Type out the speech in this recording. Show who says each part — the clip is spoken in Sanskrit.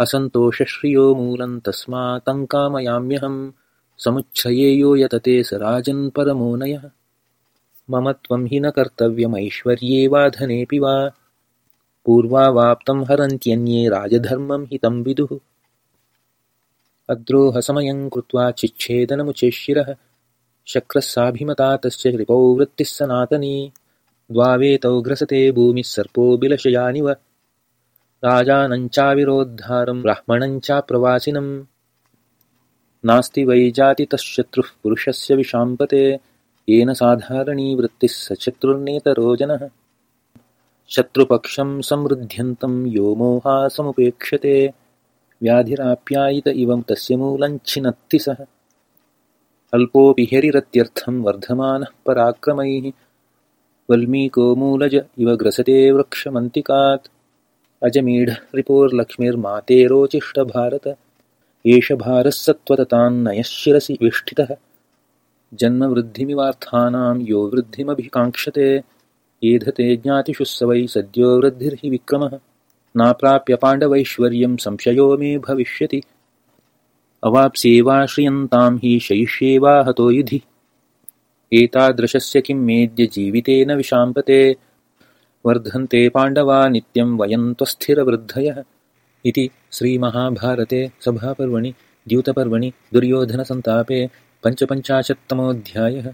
Speaker 1: असन्तोषश्रियो मूलं तस्मात्तङ्कामयाम्यहं समुच्छयेयो यतते स राजन् परमोनयः मम त्वं हि न कर्तव्यमैश्वर्ये वा धनेऽपि वा। पूर्वावाप्तं हरन्त्यन्ये राजधर्मं हि तं विदुः। अद्रोहसमयं कृत्वा चिच्छेदनमुचेशिरः शक्रस्साभिमता तस्य कृपौ वृत्तिः सनातनी। द्वावेतौ ग्रसते भूमिः सर्पो बिलशयानिव राजानञ्चाविरोद्धारं ब्राह्मणञ्चाप्रवासिनं नास्ति वै जातितश्शत्रुः पुरुषस्य विशाम्पते येन साधारणी वृत्तिः स शत्रुर्नेतरो जनः। शत्रुपक्षं समृद्ध्यन्तं यो मोहासमुपेक्ष्यते व्याधिराप्यायित इव तस्य मूलञ्छिनत्ति सः। अल्पोऽपि हरिरत्यर्थं वर्धमानः पराक्रमैः। वल्मीको मूलज इव ग्रसते वृक्षमन्तिकात् अजमीढरिपोर्लक्ष्मीर्मातेरोचिष्टभारत एष भारः सत्त्वततान्नयः शिरसि विष्ठितः। जन्मवृद्धिमिवार्थानां यो वृद्धिमभिकाङ्क्षते। एधते ज्ञातिषु स वै सद्यो वृद्धिर्हि विक्रमः। नाप्राप्य पाण्डवैश्वर्यं संशयो मे भविष्यति। अवाप्स्येवा श्रियन्तां हि शयिष्येवा हतो युधि। एतादृशस्य किं मेद्य जीवितेन विशाम्पते वर्धन्ते पाण्डवा नित्यं वयन्त्वस्थिरवृद्धयः इति श्रीमहाभारते सभापर्वणि द्यूतपर्वणि दुर्योधनसन्तापे पञ्चपञ्चाशत्तमोऽध्यायः